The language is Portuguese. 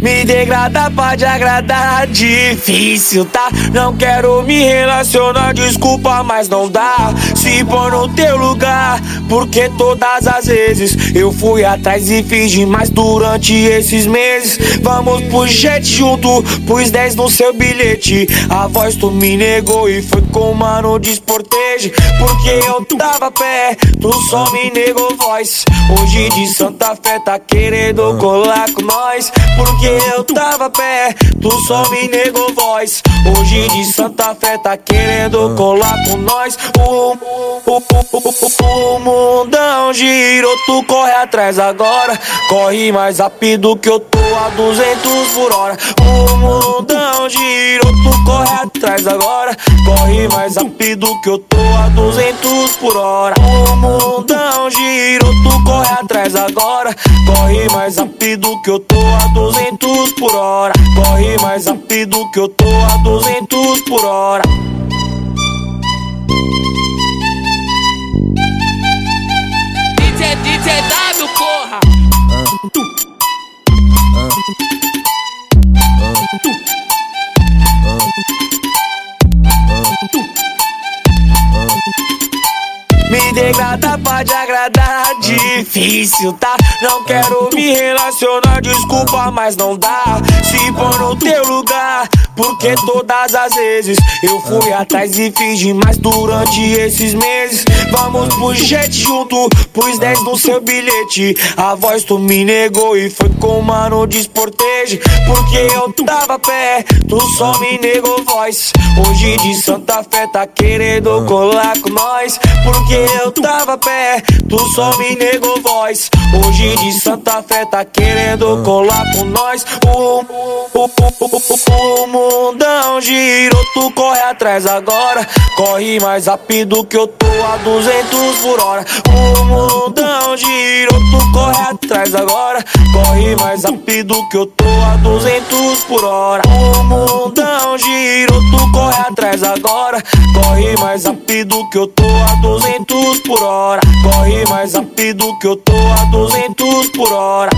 Me degrada pode agradar, difícil, tá? Não quero me relacionar, desculpa, mas não dá. Se pôr no teu lugar, porque todas as vezes eu fui atrás e fiz demais durante esses meses. Vamos pro jet junto, pus 10 no seu bilhete. A voz tu me negou e foi com mano desporteje. Porque eu tava pé, tu só me negou voz. Hoje de Santa Fé tá querendo colar com nós. Porque eu tava pé, tu só me negou voz. Hoje de Santa Fé tá querendo colar com nós. O, o, o, o, mundão girou, tu corre atrás agora. Corre mais rápido que eu tô a 200 por hora. O mundão girou, tu corre atrás agora. Corre mais rápido que eu tô a 200 por hora. O mundão girou, agora. Corre mais rápido que eu tô a 200 por hora. Corre mais rápido que eu tô a 200 por hora. Degrada pode agradar, difícil, tá? Não quero me relacionar, desculpa, mas não dá. Se pôr no teu lugar, porque todas as vezes eu fui atrás e fiz demais durante esses meses. Vamos pro jet junto, pus 10 no seu bilhete. A voz tu me negou e foi com mano desporteje. Porque eu tava pé, tu só me negou voz. Hoje de Santa Fé tá querendo colar com nós. Porque eu tava pé, tu só me negou voz. Hoje de Santa Fé tá querendo colar com nós. O, o mundão girou, tu corre atrás agora. Corre mais rápido que eu tô a 200 por hora. O mundão girou, tu corre atrás agora. Corre mais rápido que eu tô a 200 por hora. O mundão girou, tu corre atrás agora. Corre mais rápido que eu tô a 200 por hora. Corre mais rápido que eu tô a 200 por hora.